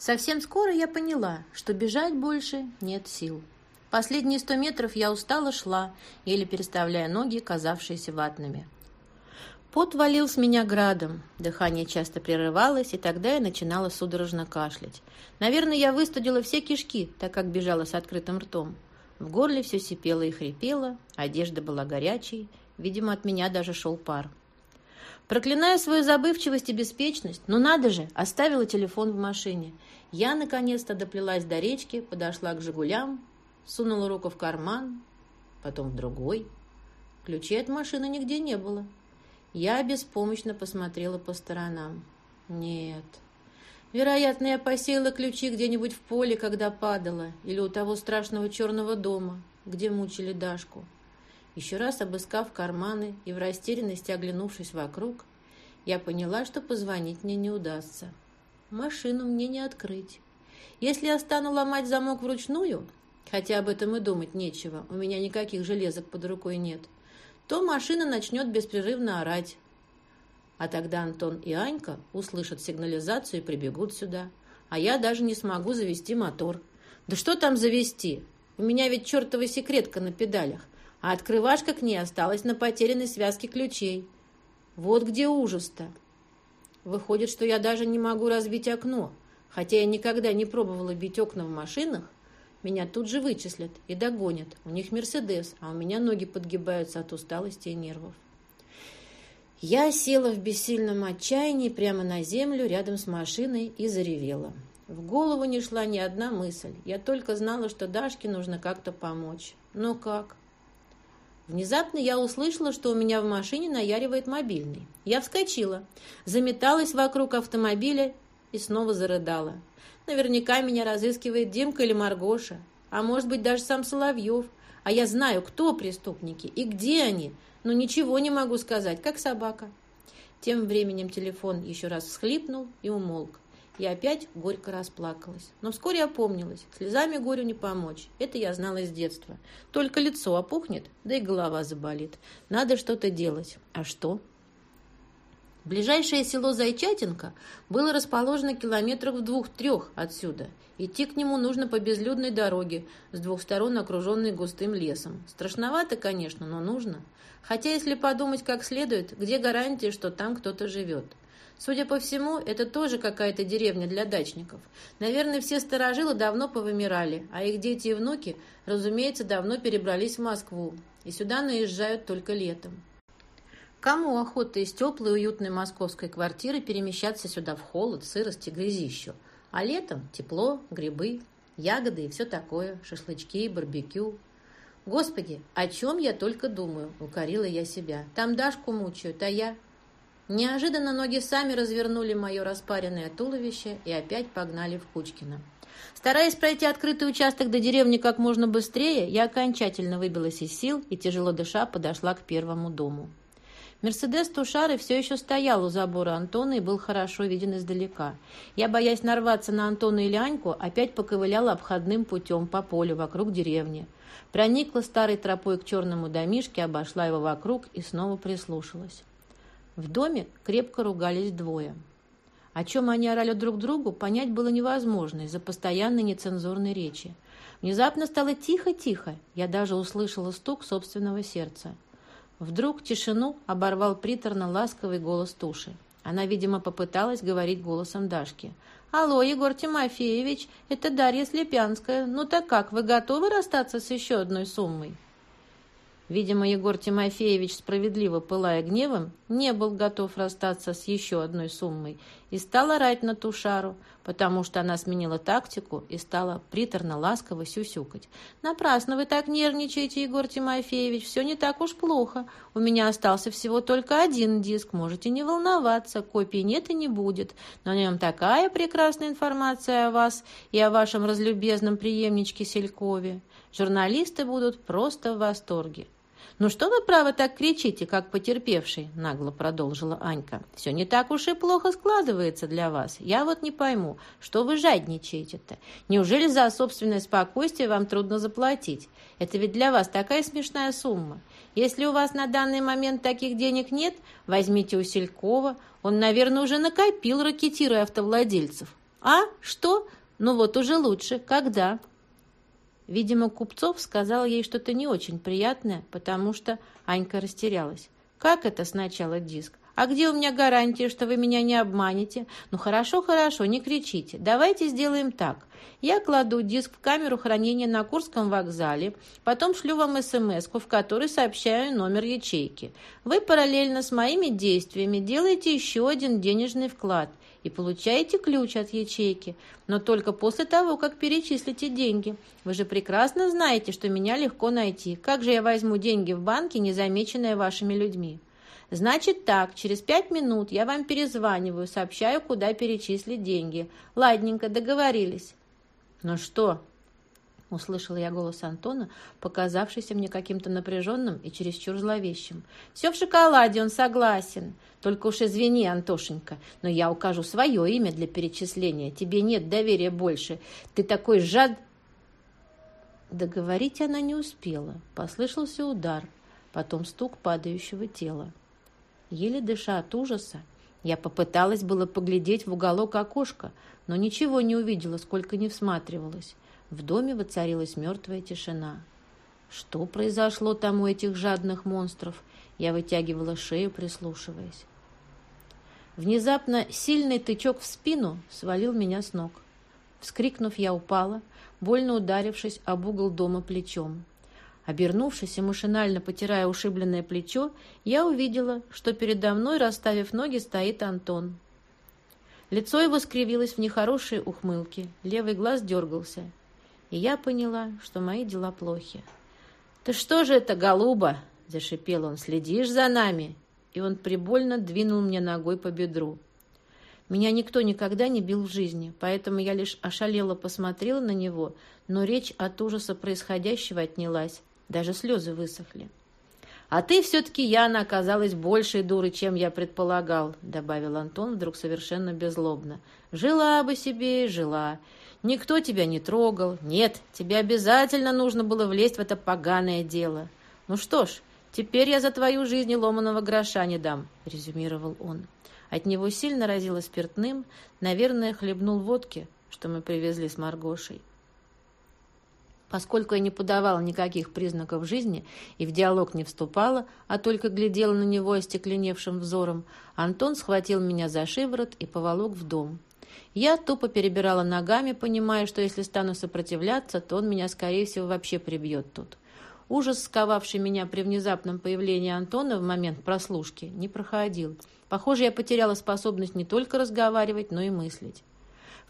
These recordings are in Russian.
Совсем скоро я поняла, что бежать больше нет сил. Последние сто метров я устало шла, еле переставляя ноги, казавшиеся ватными. Пот валил с меня градом, дыхание часто прерывалось, и тогда я начинала судорожно кашлять. Наверное, я выстудила все кишки, так как бежала с открытым ртом. В горле все сипело и хрипело, одежда была горячей, видимо, от меня даже шел пар. Проклиная свою забывчивость и беспечность, ну надо же, оставила телефон в машине. Я наконец-то доплелась до речки, подошла к «Жигулям», сунула руку в карман, потом в другой. Ключей от машины нигде не было. Я беспомощно посмотрела по сторонам. Нет. Вероятно, я посеяла ключи где-нибудь в поле, когда падала, или у того страшного черного дома, где мучили Дашку. Еще раз обыскав карманы и в растерянности оглянувшись вокруг, я поняла, что позвонить мне не удастся. Машину мне не открыть. Если я стану ломать замок вручную, хотя об этом и думать нечего, у меня никаких железок под рукой нет, то машина начнет беспрерывно орать. А тогда Антон и Анька услышат сигнализацию и прибегут сюда. А я даже не смогу завести мотор. Да что там завести? У меня ведь чертова секретка на педалях а открывашка к ней осталась на потерянной связке ключей. Вот где ужас-то. Выходит, что я даже не могу разбить окно, хотя я никогда не пробовала бить окна в машинах. Меня тут же вычислят и догонят. У них Мерседес, а у меня ноги подгибаются от усталости и нервов. Я села в бессильном отчаянии прямо на землю рядом с машиной и заревела. В голову не шла ни одна мысль. Я только знала, что Дашке нужно как-то помочь. Но как? Внезапно я услышала, что у меня в машине наяривает мобильный. Я вскочила, заметалась вокруг автомобиля и снова зарыдала. Наверняка меня разыскивает Димка или Маргоша, а может быть даже сам Соловьев. А я знаю, кто преступники и где они, но ничего не могу сказать, как собака. Тем временем телефон еще раз всхлипнул и умолк. Я опять горько расплакалась. Но вскоре опомнилась. Слезами горю не помочь. Это я знала с детства. Только лицо опухнет, да и голова заболит. Надо что-то делать. А что? Ближайшее село Зайчатинка было расположено километрах в двух-трех отсюда. Идти к нему нужно по безлюдной дороге, с двух сторон окруженной густым лесом. Страшновато, конечно, но нужно. Хотя, если подумать как следует, где гарантия, что там кто-то живет? Судя по всему, это тоже какая-то деревня для дачников. Наверное, все старожилы давно повымирали, а их дети и внуки, разумеется, давно перебрались в Москву и сюда наезжают только летом. Кому охота из теплой уютной московской квартиры перемещаться сюда в холод, сырость и грязищу? А летом тепло, грибы, ягоды и все такое, шашлычки, барбекю. Господи, о чем я только думаю, укорила я себя. Там Дашку мучают, а я... Неожиданно ноги сами развернули мое распаренное туловище и опять погнали в Кучкино. Стараясь пройти открытый участок до деревни как можно быстрее, я окончательно выбилась из сил и, тяжело дыша, подошла к первому дому. Мерседес Тушары все еще стоял у забора Антона и был хорошо виден издалека. Я, боясь нарваться на Антона или Аньку, опять поковыляла обходным путем по полю вокруг деревни. Проникла старой тропой к черному домишке, обошла его вокруг и снова прислушалась. В доме крепко ругались двое. О чем они орали друг другу, понять было невозможно из-за постоянной нецензурной речи. Внезапно стало тихо-тихо, я даже услышала стук собственного сердца. Вдруг тишину оборвал приторно-ласковый голос Туши. Она, видимо, попыталась говорить голосом Дашки. «Алло, Егор Тимофеевич, это Дарья Слепянская. Ну так как, вы готовы расстаться с еще одной суммой?» Видимо, Егор Тимофеевич, справедливо пылая гневом, не был готов расстаться с еще одной суммой и стал орать на ту шару, потому что она сменила тактику и стала приторно-ласково сюсюкать. «Напрасно вы так нервничаете, Егор Тимофеевич, все не так уж плохо. У меня остался всего только один диск, можете не волноваться, копии нет и не будет, на нем такая прекрасная информация о вас и о вашем разлюбезном преемничке Селькове. Журналисты будут просто в восторге». «Ну что вы, право, так кричите, как потерпевший?» – нагло продолжила Анька. «Все не так уж и плохо складывается для вас. Я вот не пойму, что вы жадничаете-то? Неужели за собственное спокойствие вам трудно заплатить? Это ведь для вас такая смешная сумма. Если у вас на данный момент таких денег нет, возьмите у Селькова. Он, наверное, уже накопил, ракетируя автовладельцев. «А? Что? Ну вот уже лучше. Когда?» Видимо, Купцов сказал ей что-то не очень приятное, потому что Анька растерялась. «Как это сначала диск? А где у меня гарантия, что вы меня не обманете? Ну хорошо, хорошо, не кричите. Давайте сделаем так. Я кладу диск в камеру хранения на Курском вокзале, потом шлю вам смс в которой сообщаю номер ячейки. Вы параллельно с моими действиями делаете еще один денежный вклад и получаете ключ от ячейки, но только после того, как перечислите деньги. Вы же прекрасно знаете, что меня легко найти. Как же я возьму деньги в банке, незамеченные вашими людьми? «Значит так, через пять минут я вам перезваниваю, сообщаю, куда перечислить деньги. Ладненько, договорились». «Ну что?» — услышала я голос Антона, показавшийся мне каким-то напряженным и чересчур зловещим. «Все в шоколаде, он согласен. Только уж извини, Антошенька, но я укажу свое имя для перечисления. Тебе нет доверия больше. Ты такой жад...» Договорить она не успела. Послышался удар, потом стук падающего тела. Еле дыша от ужаса, я попыталась было поглядеть в уголок окошка, но ничего не увидела, сколько не всматривалась. В доме воцарилась мертвая тишина. Что произошло там у этих жадных монстров? Я вытягивала шею, прислушиваясь. Внезапно сильный тычок в спину свалил меня с ног. Вскрикнув, я упала, больно ударившись об угол дома плечом. Обернувшись и машинально потирая ушибленное плечо, я увидела, что передо мной, расставив ноги, стоит Антон. Лицо его скривилось в нехорошей ухмылке, левый глаз дергался. И я поняла, что мои дела плохи. «Ты что же это, голуба?» – зашипел он. «Следишь за нами?» И он прибольно двинул мне ногой по бедру. Меня никто никогда не бил в жизни, поэтому я лишь ошалело посмотрела на него, но речь от ужаса происходящего отнялась, даже слезы высохли. «А ты все-таки, Яна, оказалась большей дурой, чем я предполагал», добавил Антон вдруг совершенно беззлобно. «Жила бы себе и жила. Никто тебя не трогал. Нет, тебе обязательно нужно было влезть в это поганое дело. Ну что ж, теперь я за твою жизнь ломаного гроша не дам», резюмировал он. От него сильно разило спиртным, наверное, хлебнул водки, что мы привезли с Маргошей. Поскольку я не подавала никаких признаков жизни и в диалог не вступала, а только глядела на него остекленевшим взором, Антон схватил меня за шиворот и поволок в дом. Я тупо перебирала ногами, понимая, что если стану сопротивляться, то он меня, скорее всего, вообще прибьет тут. Ужас, сковавший меня при внезапном появлении Антона в момент прослушки, не проходил. Похоже, я потеряла способность не только разговаривать, но и мыслить.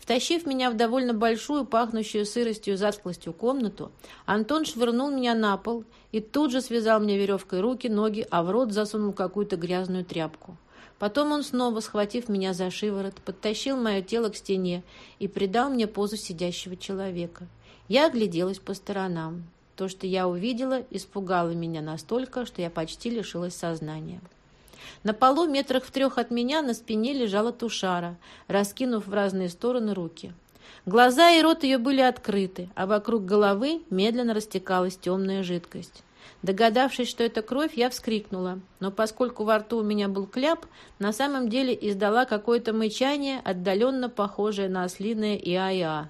Втащив меня в довольно большую, пахнущую сыростью и затхлостью комнату, Антон швырнул меня на пол и тут же связал мне веревкой руки, ноги, а в рот засунул какую-то грязную тряпку. Потом он снова, схватив меня за шиворот, подтащил мое тело к стене и придал мне позу сидящего человека. Я огляделась по сторонам. То, что я увидела, испугало меня настолько, что я почти лишилась сознания. На полу метрах в трех от меня на спине лежала тушара, раскинув в разные стороны руки. Глаза и рот ее были открыты, а вокруг головы медленно растекалась темная жидкость. Догадавшись, что это кровь, я вскрикнула, но поскольку во рту у меня был кляп, на самом деле издала какое-то мычание, отдаленно похожее на ослиное иа-иа.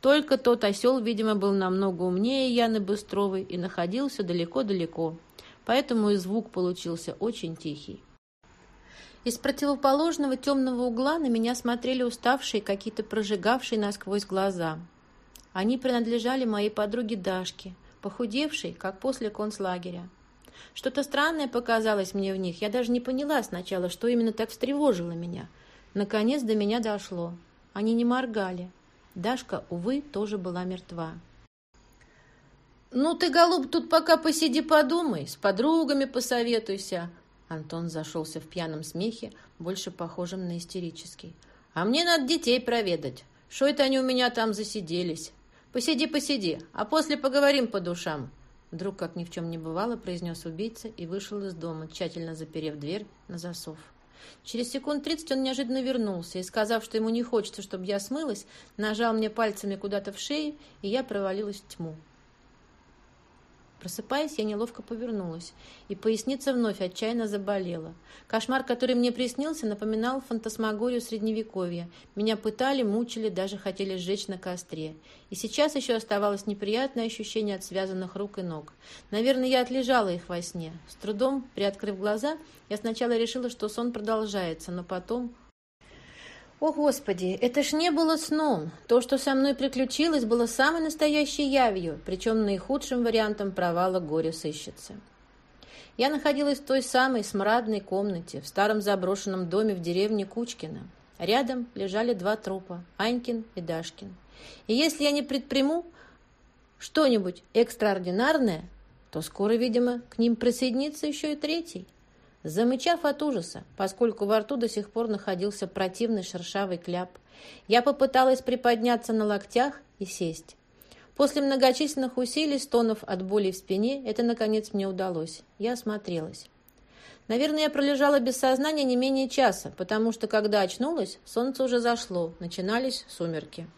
Только тот осел, видимо, был намного умнее Яны Быстровой и находился далеко-далеко, поэтому и звук получился очень тихий. Из противоположного темного угла на меня смотрели уставшие, какие-то прожигавшие насквозь глаза. Они принадлежали моей подруге Дашке, похудевшей, как после концлагеря. Что-то странное показалось мне в них. Я даже не поняла сначала, что именно так встревожило меня. Наконец до меня дошло. Они не моргали. Дашка, увы, тоже была мертва. «Ну ты, голуб, тут пока посиди подумай, с подругами посоветуйся». Антон зашелся в пьяном смехе, больше похожем на истерический. «А мне надо детей проведать. Что это они у меня там засиделись? Посиди, посиди, а после поговорим по душам». Вдруг, как ни в чем не бывало, произнес убийца и вышел из дома, тщательно заперев дверь на засов. Через секунд тридцать он неожиданно вернулся и, сказав, что ему не хочется, чтобы я смылась, нажал мне пальцами куда-то в шею, и я провалилась в тьму. Просыпаясь, я неловко повернулась, и поясница вновь отчаянно заболела. Кошмар, который мне приснился, напоминал фантасмагорию Средневековья. Меня пытали, мучили, даже хотели сжечь на костре. И сейчас еще оставалось неприятное ощущение от связанных рук и ног. Наверное, я отлежала их во сне. С трудом, приоткрыв глаза, я сначала решила, что сон продолжается, но потом о, Господи, это ж не было сном. То, что со мной приключилось, было самой настоящей явью, причем наихудшим вариантом провала горя сыщицы. Я находилась в той самой смрадной комнате, в старом заброшенном доме в деревне Кучкино. Рядом лежали два трупа – Анькин и Дашкин. И если я не предприму что-нибудь экстраординарное, то скоро, видимо, к ним присоединится еще и третий – Замычав от ужаса, поскольку во рту до сих пор находился противный шершавый кляп, я попыталась приподняться на локтях и сесть. После многочисленных усилий, стонов от боли в спине, это, наконец, мне удалось. Я осмотрелась. Наверное, я пролежала без сознания не менее часа, потому что, когда очнулась, солнце уже зашло, начинались сумерки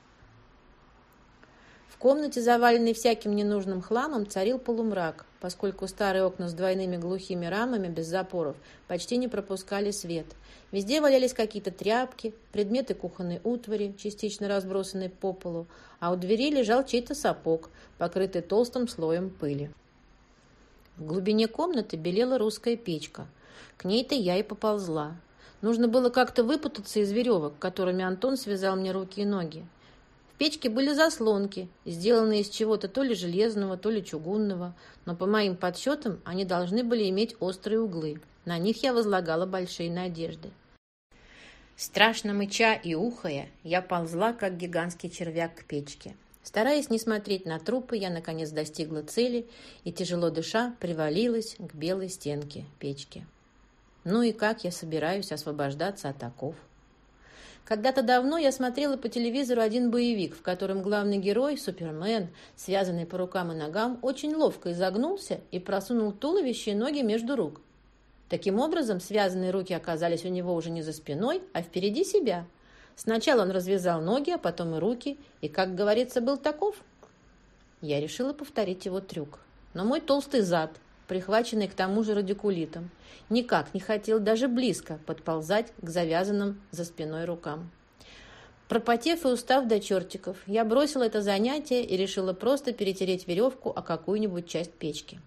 комнате, заваленной всяким ненужным хламом, царил полумрак, поскольку старые окна с двойными глухими рамами без запоров почти не пропускали свет. Везде валялись какие-то тряпки, предметы кухонной утвари, частично разбросанные по полу, а у двери лежал чей-то сапог, покрытый толстым слоем пыли. В глубине комнаты белела русская печка. К ней-то я и поползла. Нужно было как-то выпутаться из веревок, которыми Антон связал мне руки и ноги. В печке были заслонки, сделанные из чего-то то ли железного, то ли чугунного, но по моим подсчетам они должны были иметь острые углы. На них я возлагала большие надежды. Страшно мыча и ухая, я ползла, как гигантский червяк к печке. Стараясь не смотреть на трупы, я, наконец, достигла цели и, тяжело дыша, привалилась к белой стенке печки. Ну и как я собираюсь освобождаться от оков? Когда-то давно я смотрела по телевизору один боевик, в котором главный герой, Супермен, связанный по рукам и ногам, очень ловко изогнулся и просунул туловище и ноги между рук. Таким образом, связанные руки оказались у него уже не за спиной, а впереди себя. Сначала он развязал ноги, а потом и руки, и, как говорится, был таков. Я решила повторить его трюк. Но мой толстый зад, прихваченный к тому же радикулитом, никак не хотел даже близко подползать к завязанным за спиной рукам. Пропотев и устав до чертиков, я бросила это занятие и решила просто перетереть веревку о какую-нибудь часть печки.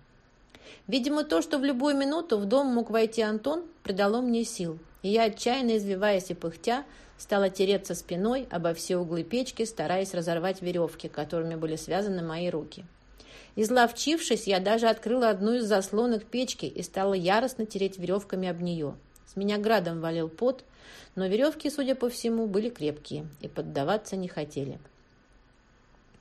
Видимо, то, что в любую минуту в дом мог войти Антон, придало мне сил, и я, отчаянно извиваясь и пыхтя, стала тереться спиной обо все углы печки, стараясь разорвать веревки, которыми были связаны мои руки. Изловчившись, я даже открыла одну из заслонок печки и стала яростно тереть веревками об нее. С меня градом валил пот, но веревки, судя по всему, были крепкие и поддаваться не хотели.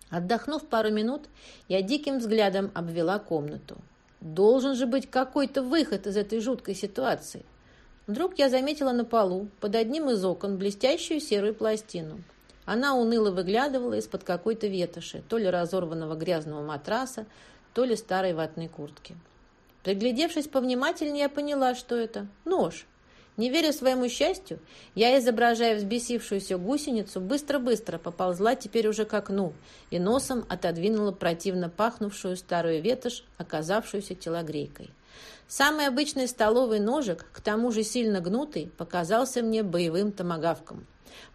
Отдохнув пару минут, я диким взглядом обвела комнату. Должен же быть какой-то выход из этой жуткой ситуации. Вдруг я заметила на полу, под одним из окон, блестящую серую пластину – она уныло выглядывала из-под какой-то ветоши, то ли разорванного грязного матраса, то ли старой ватной куртки. Приглядевшись повнимательнее, я поняла, что это нож. Не веря своему счастью, я, изображая взбесившуюся гусеницу, быстро-быстро поползла теперь уже к окну и носом отодвинула противно пахнувшую старую ветошь, оказавшуюся телогрейкой. Самый обычный столовый ножик, к тому же сильно гнутый, показался мне боевым томагавком.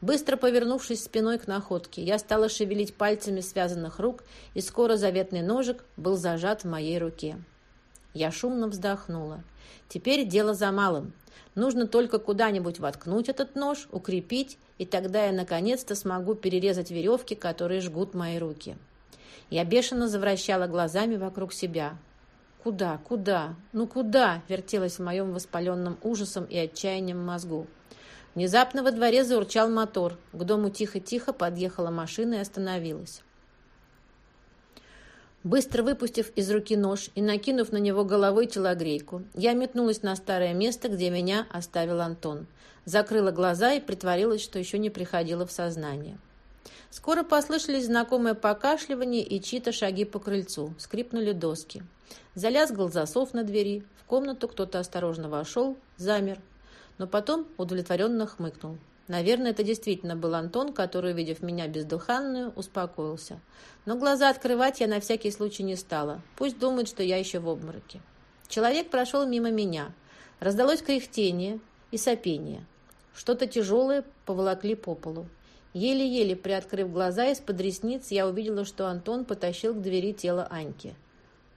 Быстро повернувшись спиной к находке, я стала шевелить пальцами связанных рук, и скоро заветный ножик был зажат в моей руке. Я шумно вздохнула. Теперь дело за малым. Нужно только куда-нибудь воткнуть этот нож, укрепить, и тогда я наконец-то смогу перерезать веревки, которые жгут мои руки. Я бешено завращала глазами вокруг себя. «Куда? Куда? Ну куда?» вертелась в моем воспаленном ужасом и отчаянием мозгу. Внезапно во дворе заурчал мотор. К дому тихо-тихо подъехала машина и остановилась. Быстро выпустив из руки нож и накинув на него головой телогрейку, я метнулась на старое место, где меня оставил Антон. Закрыла глаза и притворилась, что еще не приходила в сознание. Скоро послышались знакомое покашливание и чьи-то шаги по крыльцу. Скрипнули доски. Залязгал засов на двери. В комнату кто-то осторожно вошел, замер, но потом удовлетворенно хмыкнул. Наверное, это действительно был Антон, который, увидев меня бездыханную, успокоился. Но глаза открывать я на всякий случай не стала. Пусть думает, что я еще в обмороке. Человек прошел мимо меня. Раздалось кряхтение и сопение. Что-то тяжелое поволокли по полу. Еле-еле приоткрыв глаза из-под ресниц, я увидела, что Антон потащил к двери тело Аньки.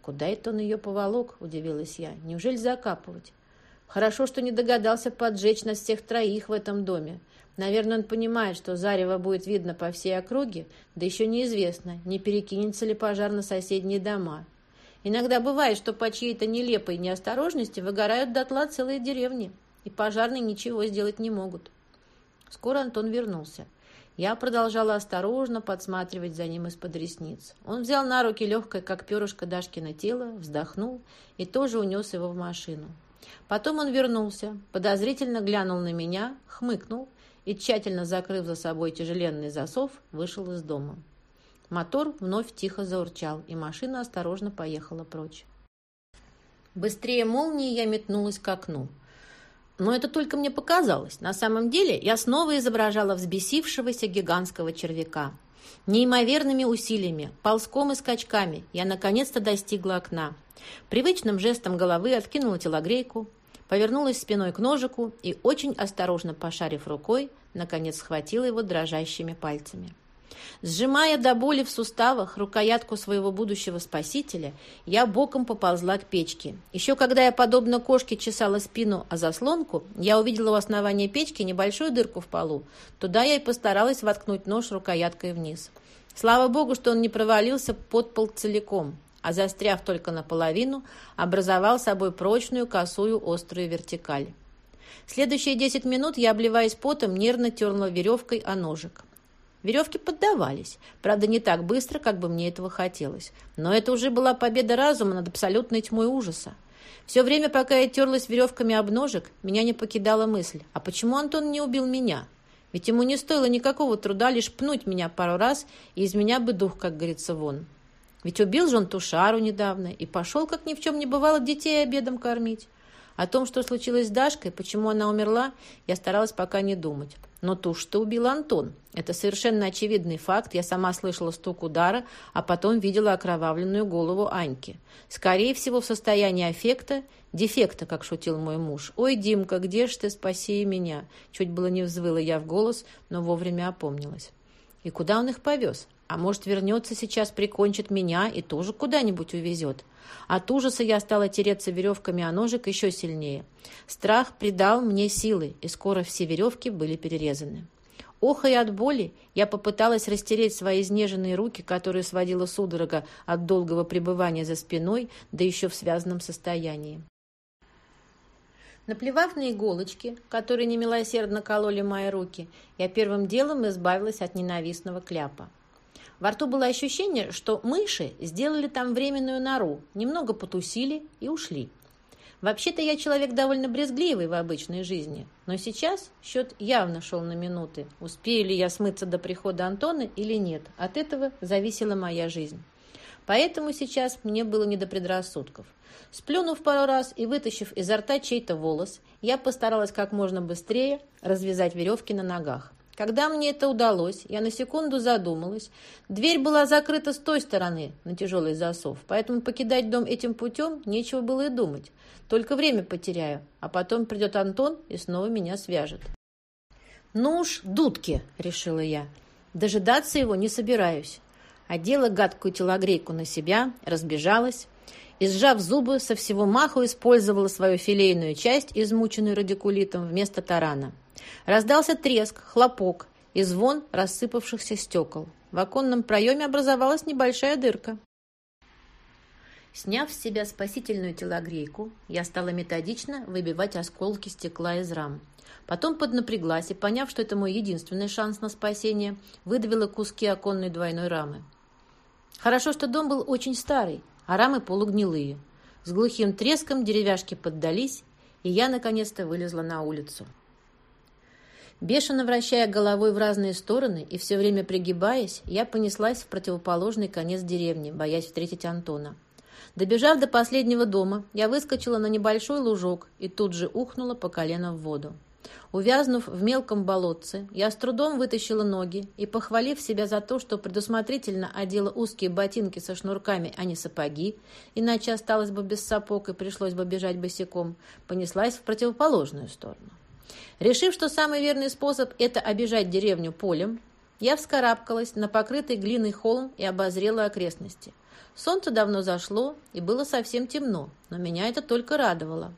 «Куда это он ее поволок?» – удивилась я. «Неужели закапывать?» «Хорошо, что не догадался поджечь нас всех троих в этом доме. Наверное, он понимает, что зарево будет видно по всей округе, да еще неизвестно, не перекинется ли пожар на соседние дома. Иногда бывает, что по чьей-то нелепой неосторожности выгорают дотла целые деревни, и пожарные ничего сделать не могут. Скоро Антон вернулся. Я продолжала осторожно подсматривать за ним из-под ресниц. Он взял на руки легкое, как перышко Дашкино тело, вздохнул и тоже унес его в машину. Потом он вернулся, подозрительно глянул на меня, хмыкнул и, тщательно закрыв за собой тяжеленный засов, вышел из дома. Мотор вновь тихо заурчал, и машина осторожно поехала прочь. Быстрее молнии я метнулась к окну. Но это только мне показалось. На самом деле я снова изображала взбесившегося гигантского червяка. Неимоверными усилиями, ползком и скачками я наконец-то достигла окна. Привычным жестом головы откинула телогрейку, повернулась спиной к ножику и, очень осторожно пошарив рукой, наконец схватила его дрожащими пальцами. Сжимая до боли в суставах рукоятку своего будущего спасителя, я боком поползла к печке. Еще когда я, подобно кошке, чесала спину о заслонку, я увидела у основания печки небольшую дырку в полу. Туда я и постаралась воткнуть нож рукояткой вниз. Слава богу, что он не провалился под пол целиком, а застряв только наполовину, образовал собой прочную, косую, острую вертикаль. Следующие десять минут я, обливаясь потом, нервно терла веревкой о ножик. Веревки поддавались, правда, не так быстро, как бы мне этого хотелось. Но это уже была победа разума над абсолютной тьмой ужаса. Все время, пока я терлась веревками об ножик, меня не покидала мысль, а почему Антон не убил меня? Ведь ему не стоило никакого труда лишь пнуть меня пару раз, и из меня бы дух, как говорится, вон. Ведь убил же он ту шару недавно и пошел, как ни в чем не бывало, детей обедом кормить. О том, что случилось с Дашкой, почему она умерла, я старалась пока не думать. Но тушь-то убил Антон. Это совершенно очевидный факт. Я сама слышала стук удара, а потом видела окровавленную голову Аньки. Скорее всего, в состоянии аффекта, дефекта, как шутил мой муж. «Ой, Димка, где ж ты? Спаси меня!» Чуть было не взвыла я в голос, но вовремя опомнилась. И куда он их повез? А может, вернется сейчас, прикончит меня и тоже куда-нибудь увезет. От ужаса я стала тереться веревками о ножик еще сильнее. Страх придал мне силы, и скоро все веревки были перерезаны. Охая от боли, я попыталась растереть свои изнеженные руки, которые сводила судорога от долгого пребывания за спиной, да еще в связанном состоянии. Наплевав на иголочки, которые немилосердно кололи мои руки, я первым делом избавилась от ненавистного кляпа. Во рту было ощущение, что мыши сделали там временную нору, немного потусили и ушли. Вообще-то я человек довольно брезгливый в обычной жизни, но сейчас счет явно шел на минуты. Успею ли я смыться до прихода Антона или нет, от этого зависела моя жизнь. Поэтому сейчас мне было не до предрассудков. Сплюнув пару раз и вытащив изо рта чей-то волос, я постаралась как можно быстрее развязать веревки на ногах. Когда мне это удалось, я на секунду задумалась. Дверь была закрыта с той стороны, на тяжелый засов, поэтому покидать дом этим путем нечего было и думать. Только время потеряю, а потом придет Антон и снова меня свяжет. «Ну уж, дудки!» — решила я. «Дожидаться его не собираюсь». Одела гадкую телогрейку на себя, разбежалась и, сжав зубы, со всего маху использовала свою филейную часть, измученную радикулитом, вместо тарана. Раздался треск, хлопок и звон рассыпавшихся стекол. В оконном проеме образовалась небольшая дырка. Сняв с себя спасительную телогрейку, я стала методично выбивать осколки стекла из рам. Потом поднапряглась и, поняв, что это мой единственный шанс на спасение, выдавила куски оконной двойной рамы. Хорошо, что дом был очень старый, а рамы полугнилые. С глухим треском деревяшки поддались, и я наконец-то вылезла на улицу. Бешено вращая головой в разные стороны и все время пригибаясь, я понеслась в противоположный конец деревни, боясь встретить Антона. Добежав до последнего дома, я выскочила на небольшой лужок и тут же ухнула по колено в воду. Увязнув в мелком болотце, я с трудом вытащила ноги и, похвалив себя за то, что предусмотрительно одела узкие ботинки со шнурками, а не сапоги, иначе осталось бы без сапог и пришлось бы бежать босиком, понеслась в противоположную сторону. Решив, что самый верный способ – это обижать деревню полем, я вскарабкалась на покрытый глиной холм и обозрела окрестности. Солнце давно зашло, и было совсем темно, но меня это только радовало.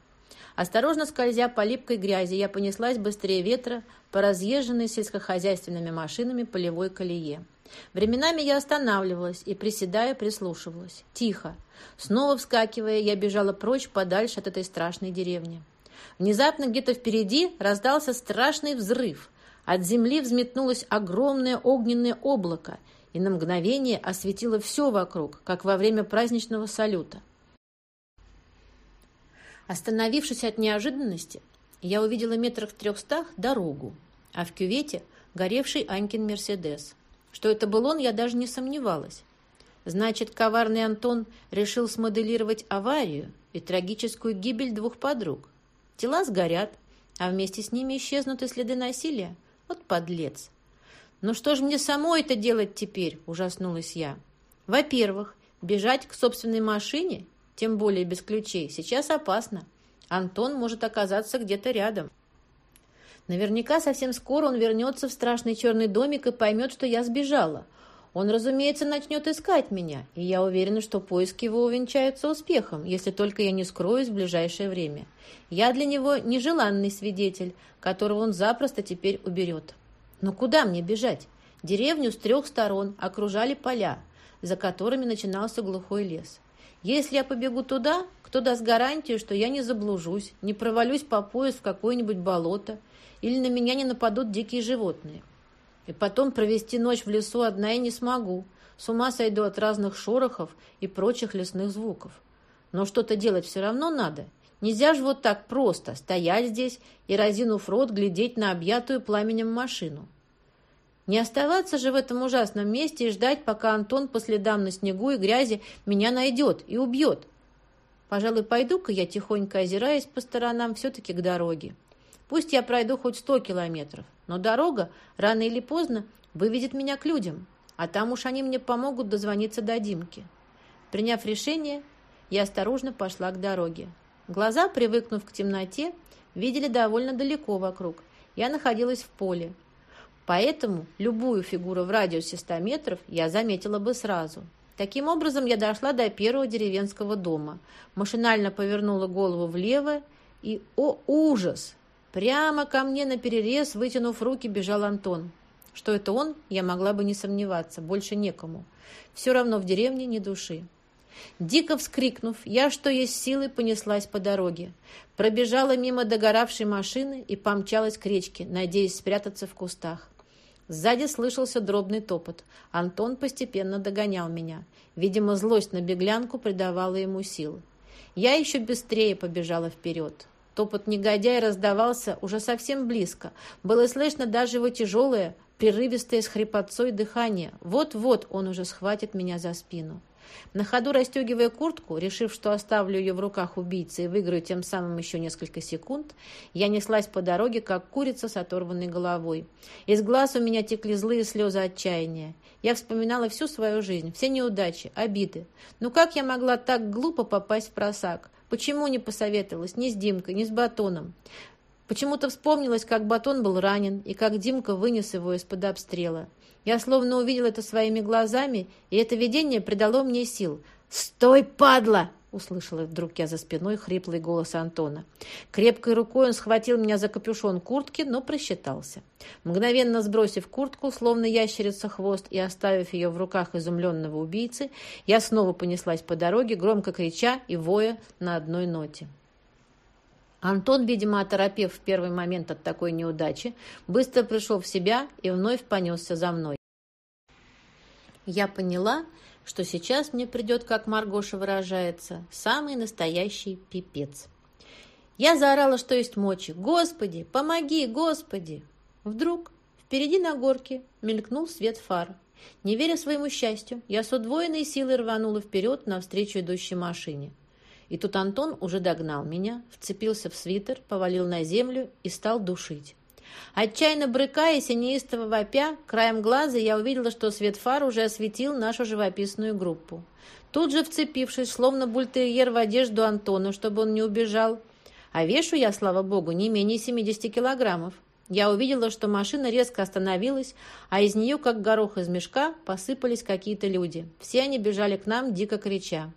Осторожно скользя по липкой грязи, я понеслась быстрее ветра по разъезженной сельскохозяйственными машинами полевой колее. Временами я останавливалась и, приседая, прислушивалась. Тихо. Снова вскакивая, я бежала прочь подальше от этой страшной деревни. Внезапно где-то впереди раздался страшный взрыв. От земли взметнулось огромное огненное облако и на мгновение осветило все вокруг, как во время праздничного салюта. Остановившись от неожиданности, я увидела метрах в трехстах дорогу, а в кювете горевший Анькин Мерседес. Что это был он, я даже не сомневалась. Значит, коварный Антон решил смоделировать аварию и трагическую гибель двух подруг. Тела сгорят, а вместе с ними исчезнут и следы насилия. Вот подлец. «Ну что же мне самой это делать теперь?» – ужаснулась я. «Во-первых, бежать к собственной машине тем более без ключей, сейчас опасно. Антон может оказаться где-то рядом. Наверняка совсем скоро он вернется в страшный черный домик и поймет, что я сбежала. Он, разумеется, начнет искать меня, и я уверена, что поиски его увенчаются успехом, если только я не скроюсь в ближайшее время. Я для него нежеланный свидетель, которого он запросто теперь уберет. Но куда мне бежать? Деревню с трех сторон окружали поля, за которыми начинался глухой лес. Если я побегу туда, кто даст гарантию, что я не заблужусь, не провалюсь по пояс в какое-нибудь болото или на меня не нападут дикие животные? И потом провести ночь в лесу одна я не смогу. С ума сойду от разных шорохов и прочих лесных звуков. Но что-то делать все равно надо. Нельзя же вот так просто стоять здесь и, разинув рот, глядеть на объятую пламенем машину. Не оставаться же в этом ужасном месте и ждать, пока Антон по следам на снегу и грязи меня найдет и убьет. Пожалуй, пойду-ка я, тихонько озираясь по сторонам, все-таки к дороге. Пусть я пройду хоть сто километров, но дорога рано или поздно выведет меня к людям, а там уж они мне помогут дозвониться до Димки. Приняв решение, я осторожно пошла к дороге. Глаза, привыкнув к темноте, видели довольно далеко вокруг. Я находилась в поле. Поэтому любую фигуру в радиусе 100 метров я заметила бы сразу. Таким образом, я дошла до первого деревенского дома, машинально повернула голову влево и, о ужас! Прямо ко мне на перерез, вытянув руки, бежал Антон. Что это он, я могла бы не сомневаться, больше некому. Все равно в деревне ни души. Дико вскрикнув, я, что есть силы, понеслась по дороге. Пробежала мимо догоравшей машины и помчалась к речке, надеясь спрятаться в кустах. Сзади слышался дробный топот. Антон постепенно догонял меня. Видимо, злость на беглянку придавала ему сил. Я еще быстрее побежала вперед. Топот негодяя раздавался уже совсем близко. Было слышно даже его тяжелое, прерывистое с хрипотцой дыхание. Вот-вот он уже схватит меня за спину. На ходу расстегивая куртку, решив, что оставлю ее в руках убийцы и выиграю тем самым еще несколько секунд, я неслась по дороге, как курица с оторванной головой. Из глаз у меня текли злые слезы отчаяния. Я вспоминала всю свою жизнь, все неудачи, обиды. Ну как я могла так глупо попасть в просак? Почему не посоветовалась ни с Димкой, ни с Батоном? Почему-то вспомнилось, как Батон был ранен и как Димка вынес его из-под обстрела. Я словно увидел это своими глазами, и это видение придало мне сил. «Стой, падла!» — услышала вдруг я за спиной хриплый голос Антона. Крепкой рукой он схватил меня за капюшон куртки, но просчитался. Мгновенно сбросив куртку, словно ящерица хвост, и оставив ее в руках изумленного убийцы, я снова понеслась по дороге, громко крича и воя на одной ноте. Антон, видимо, оторопев в первый момент от такой неудачи, быстро пришел в себя и вновь понесся за мной. Я поняла, что сейчас мне придет, как Маргоша выражается, самый настоящий пипец. Я заорала, что есть мочи. «Господи, помоги, Господи!» Вдруг впереди на горке мелькнул свет фар. Не веря своему счастью, я с удвоенной силой рванула вперед навстречу идущей машине. И тут Антон уже догнал меня, вцепился в свитер, повалил на землю и стал душить. Отчаянно брыкаясь и неистово вопя, краем глаза я увидела, что свет фар уже осветил нашу живописную группу. Тут же вцепившись, словно бультерьер в одежду Антону, чтобы он не убежал, а вешу я, слава богу, не менее 70 килограммов. Я увидела, что машина резко остановилась, а из нее, как горох из мешка, посыпались какие-то люди. Все они бежали к нам, дико крича.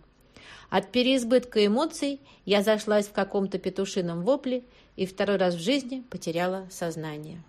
От переизбытка эмоций я зашлась в каком-то петушином вопле и второй раз в жизни потеряла сознание.